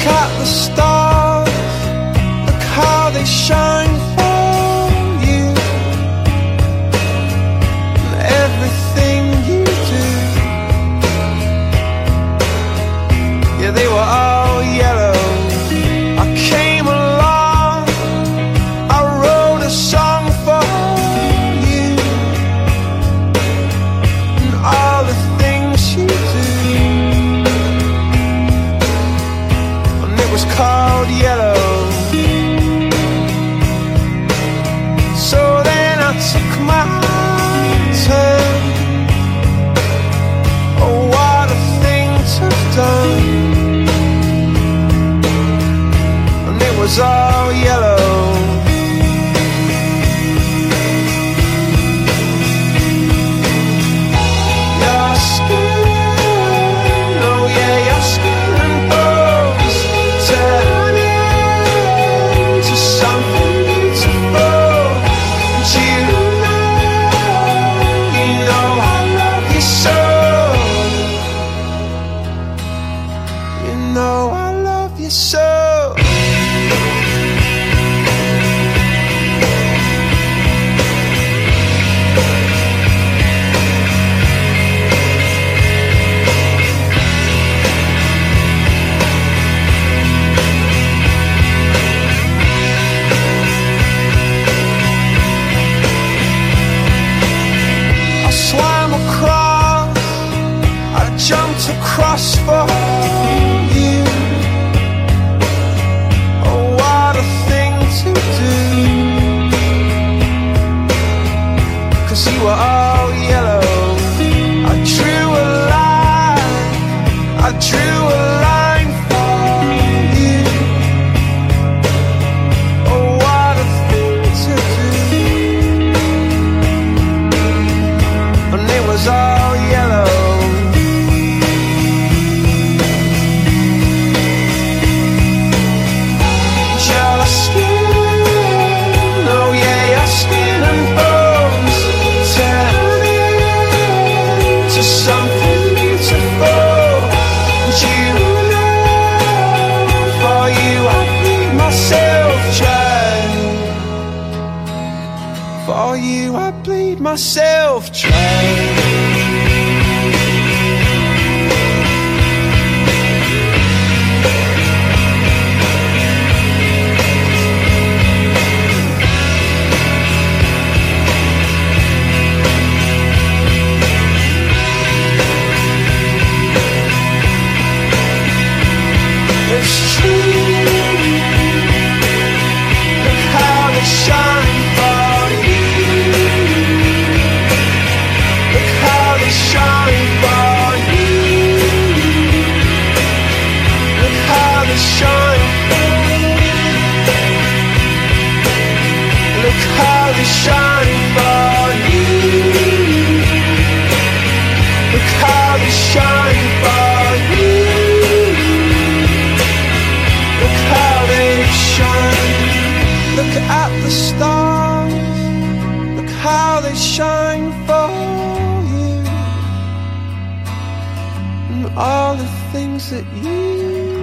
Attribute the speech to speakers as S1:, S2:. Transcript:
S1: look at the stars, look how they shine. Was all yellow. Your skin, oh yeah, your skin and bones turn into something beautiful. And you know, you know I love you so. You know I love you so. I swam across, I jumped across for you I bleed myself dry. How they shine for you. Look how they shine for you. Look how they shine. Look at the stars. Look how they shine for you. And all the things that you